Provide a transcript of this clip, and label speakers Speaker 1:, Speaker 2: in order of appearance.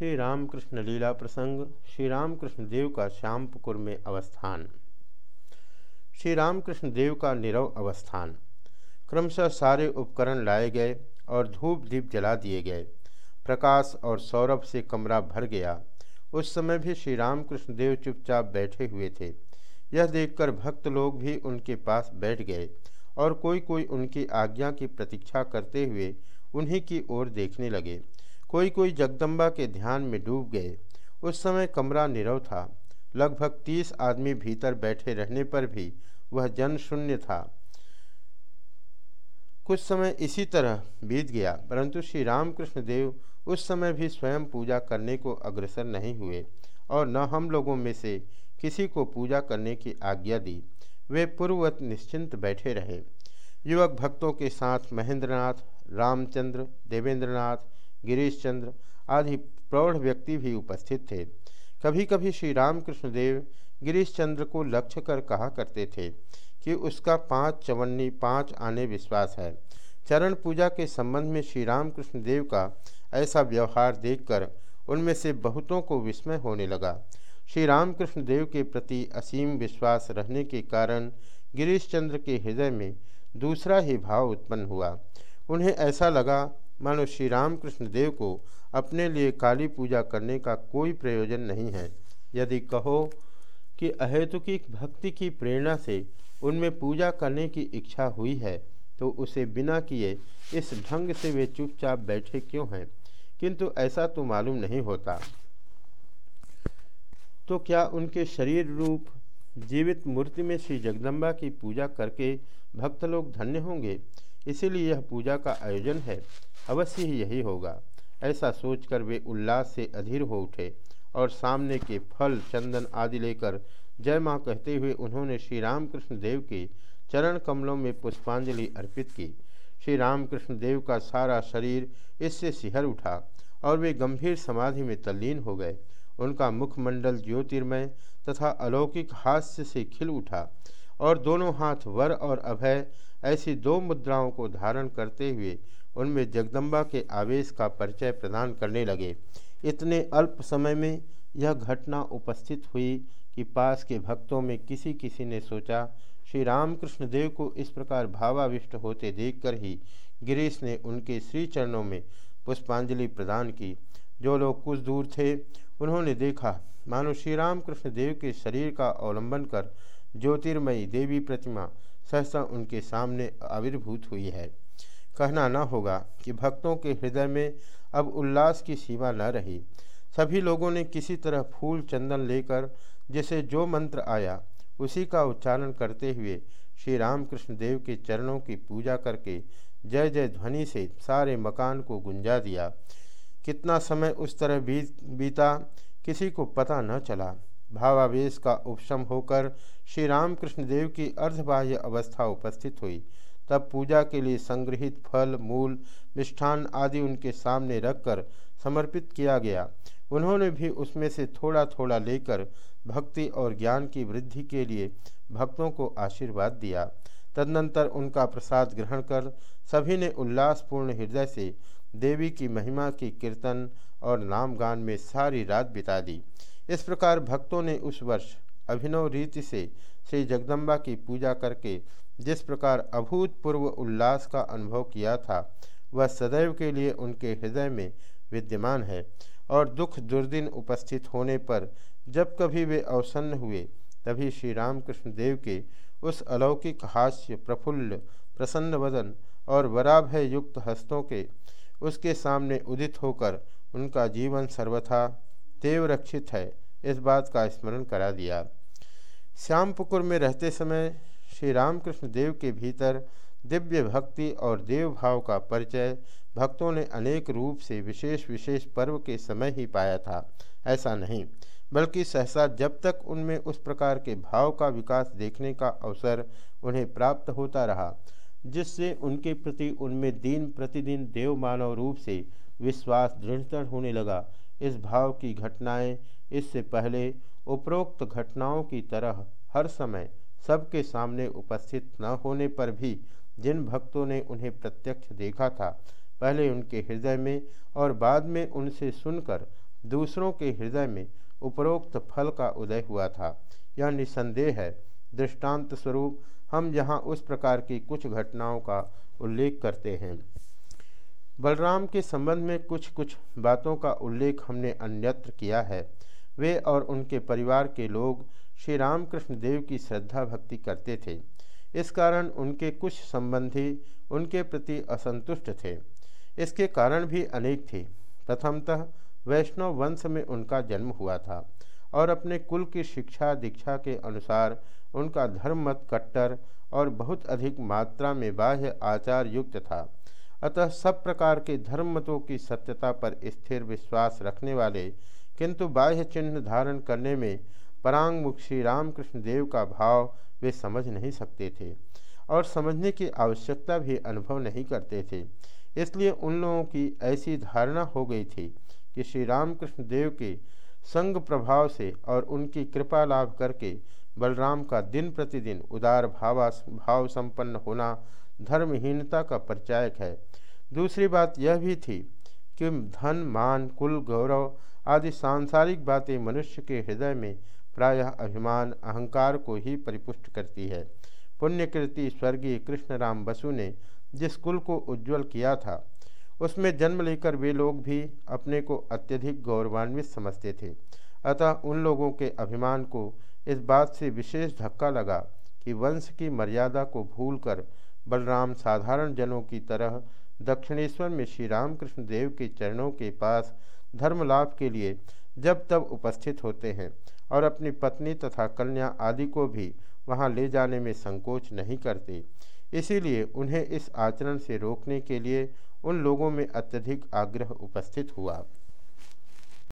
Speaker 1: श्री रामकृष्ण लीला प्रसंग श्री रामकृष्ण देव का श्यामपुकुर में अवस्थान। श्री रामकृष्ण देव का निरव अवस्थान। क्रमशः सारे उपकरण लाए गए और धूप दीप जला दिए गए। प्रकाश और सौरभ से कमरा भर गया। उस समय भी श्री रामकृष्ण देव चुपचाप बैठे हुए थे। यह देखकर भक्त लोग भी उनके पास बैठ गए और कोई कोई उनकी आज्ञा की प्रतीक्षा करते हुए उन्हीं की ओर देखने लगे। कोई कोई जगदम्बा के ध्यान में डूब गए। उस समय कमरा निरव था। लगभग तीस आदमी भीतर बैठे रहने पर भी वह जन शून्य था। कुछ समय इसी तरह बीत गया, परंतु श्री रामकृष्ण देव उस समय भी स्वयं पूजा करने को अग्रसर नहीं हुए और न हम लोगों में से किसी को पूजा करने की आज्ञा दी। वे पूर्ववत निश्चिंत बैठे रहे। युवक भक्तों के साथ महेंद्रनाथ, रामचंद्र, देवेंद्रनाथ गिरीश चंद्र आदि प्रौढ़ व्यक्ति भी उपस्थित थे। कभी कभी श्री रामकृष्ण देव गिरीश चंद्र को लक्ष्य कर कहा करते थे कि उसका पाँच चवन्नी पाँच आने विश्वास है। चरण पूजा के संबंध में श्री रामकृष्ण देव का ऐसा व्यवहार देखकर उनमें से बहुतों को विस्मय होने लगा। श्री रामकृष्ण देव के प्रति असीम विश्वास रहने के कारण गिरीश चंद्र के हृदय में दूसरा ही भाव उत्पन्न हुआ। उन्हें ऐसा लगा मानो श्री रामकृष्ण देव को अपने लिए काली पूजा करने का कोई प्रयोजन नहीं है। यदि कहो कि अहेतुकी भक्ति की प्रेरणा से उनमें पूजा करने की इच्छा हुई है तो उसे बिना किए इस ढंग से वे चुपचाप बैठे क्यों हैं? किंतु ऐसा तो मालूम नहीं होता। तो क्या उनके शरीर रूप, जीवित मूर्ति में श्री जगदम्बा की पूजा करके भक्त लोग धन्य होंगे? इसीलिए यह पूजा का आयोजन है। अवश्य ही यही होगा। ऐसा सोचकर वे उल्लास से अधीर हो उठे और सामने के फल, चंदन आदि लेकर जय माँ कहते हुए उन्होंने श्री रामकृष्ण देव के चरण कमलों में पुष्पांजलि अर्पित की। श्री रामकृष्ण देव का सारा शरीर इससे सिहर उठा और वे गंभीर समाधि में तल्लीन हो गए। उनका मुखमंडल ज्योतिर्मय तथा अलौकिक हास्य से खिल उठा और दोनों हाथ वर और अभय ऐसी दो मुद्राओं को धारण करते हुए उनमें जगदम्बा के आवेश का परिचय प्रदान करने लगे। इतने अल्प समय में यह घटना उपस्थित हुई कि पास के भक्तों में किसी किसी ने सोचा, श्री रामकृष्ण देव को इस प्रकार भावाविष्ट होते देखकर ही गिरीश ने उनके श्री चरणों में पुष्पांजलि प्रदान की। जो लोग कुछ दूर थे, उन्होंने देखा, मानो श्री राम कृष्ण देव के शरीर का अवलंबन कर ज्योतिर्मयी देवी प्रतिमा सहसा उनके सामने आविर्भूत हुई है। कहना न होगा कि भक्तों के हृदय में अब उल्लास की सीमा न रही। सभी लोगों ने किसी तरह फूल चंदन लेकर जिसे जो मंत्र आया, उसी का उच्चारण करते हुए श्री रामकृष्ण देव के चरणों की पूजा करके जय जय ध्वनि से सारे मकान को गुंजा दिया। कितना समय उस तरह बीत, बीता, किसी को पता न चला। भावावेश का उपशम होकर श्री रामकृष्ण देव की अर्धबाह्य अवस्था उपस्थित हुई। तब पूजा के लिए संग्रहित फल, मूल, मिष्ठान आदि उनके सामने रखकर समर्पित किया गया। उन्होंने भी उसमें से थोड़ा थोड़ा लेकर भक्ति और ज्ञान की वृद्धि के लिए भक्तों को आशीर्वाद दिया। तदनंतर उनका प्रसाद ग्रहण कर सभी ने उल्लासपूर्ण हृदय से देवी की महिमा की कीर्तन और नामगान में सारी रात बिता दी। इस प्रकार भक्तों ने उस वर्ष अभिनव रीति से श्री जगदम्बा की पूजा करके जिस प्रकार अभूतपूर्व उल्लास का अनुभव किया था, वह सदैव के लिए उनके हृदय में विद्यमान है और दुख दुर्दिन उपस्थित होने पर जब कभी वे अवसन्न हुए, तभी श्री रामकृष्ण देव के उस अलौकिक हास्य, प्रफुल्ल, प्रसन्न वदन और वराभय युक्त हस्तों के उसके सामने उदित होकर उनका जीवन सर्वथा देव रक्षित है। इस बात का स्मरण करा दिया। श्यामपुकुर में रहते समय श्री रामकृष्ण देव के भीतर दिव्य भक्ति और देव भाव का परिचय भक्तों ने अनेक रूप से विशेष विशेष पर्व के समय ही पाया था। ऐसा नहीं, बल्कि सहसा जब तक उनमें उस प्रकार के भाव का विकास देखने का अवसर उन्हें प्राप्त होता रहा, जिससे उनके प्रति उनमें दिन प्रतिदिन देव मानव रूप से विश्वास दृढ़तर होने लगा। इस भाव की घटनाएँ, इससे पहले उपरोक्त घटनाओं की तरह हर समय सबके सामने उपस्थित न होने पर भी जिन भक्तों ने उन्हें प्रत्यक्ष देखा था, पहले उनके हृदय में और बाद में उनसे सुनकर दूसरों के हृदय में उपरोक्त फल का उदय हुआ था। यह निसंदेह है। दृष्टांत स्वरूप हम यहाँ उस प्रकार की कुछ घटनाओं का उल्लेख करते हैं। बलराम के संबंध में कुछ कुछ बातों का उल्लेख हमने अन्यत्र किया है। वे और उनके परिवार के लोग श्री रामकृष्ण देव की श्रद्धा भक्ति करते थे। इस कारण उनके कुछ संबंधी उनके प्रति असंतुष्ट थे। इसके कारण भी अनेक थे। प्रथमतः वैष्णव वंश में उनका जन्म हुआ था और अपने कुल की शिक्षा दीक्षा के अनुसार उनका धर्म मत कट्टर और बहुत अधिक मात्रा में बाह्य आचार युक्त था। अतः सब प्रकार के धर्म मतों की सत्यता पर स्थिर विश्वास रखने वाले, किंतु बाह्य चिन्ह धारण करने में परांगमुख श्री रामकृष्ण देव का भाव वे समझ नहीं सकते थे और समझने की आवश्यकता भी अनुभव नहीं करते थे। इसलिए उन लोगों की ऐसी धारणा हो गई थी कि श्री रामकृष्ण देव के संग प्रभाव से और उनकी कृपा लाभ करके बलराम का दिन प्रतिदिन उदार भावा भाव संपन्न होना धर्महीनता का परिचायक है। दूसरी बात यह भी थी कि धन, मान, कुल, गौरव आदि सांसारिक बातें मनुष्य के हृदय में प्रायः अभिमान, अहंकार को ही परिपुष्ट करती है। पुण्यकृति स्वर्गीय कृष्णराम बसु ने जिस कुल को उज्जवल किया था, उसमें जन्म लेकर वे लोग भी अपने को अत्यधिक गौरवान्वित समझते थे। अतः उन लोगों के अभिमान को इस बात से विशेष धक्का लगा कि वंश की मर्यादा को भूलकर बलराम साधारण जनों की तरह दक्षिणेश्वर में श्री रामकृष्ण देव के चरणों के पास धर्म लाभ के लिए जब तब उपस्थित होते हैं और अपनी पत्नी तथा कन्या आदि को भी वहाँ ले जाने में संकोच नहीं करते। इसीलिए उन्हें इस आचरण से रोकने के लिए उन लोगों में अत्यधिक आग्रह उपस्थित हुआ।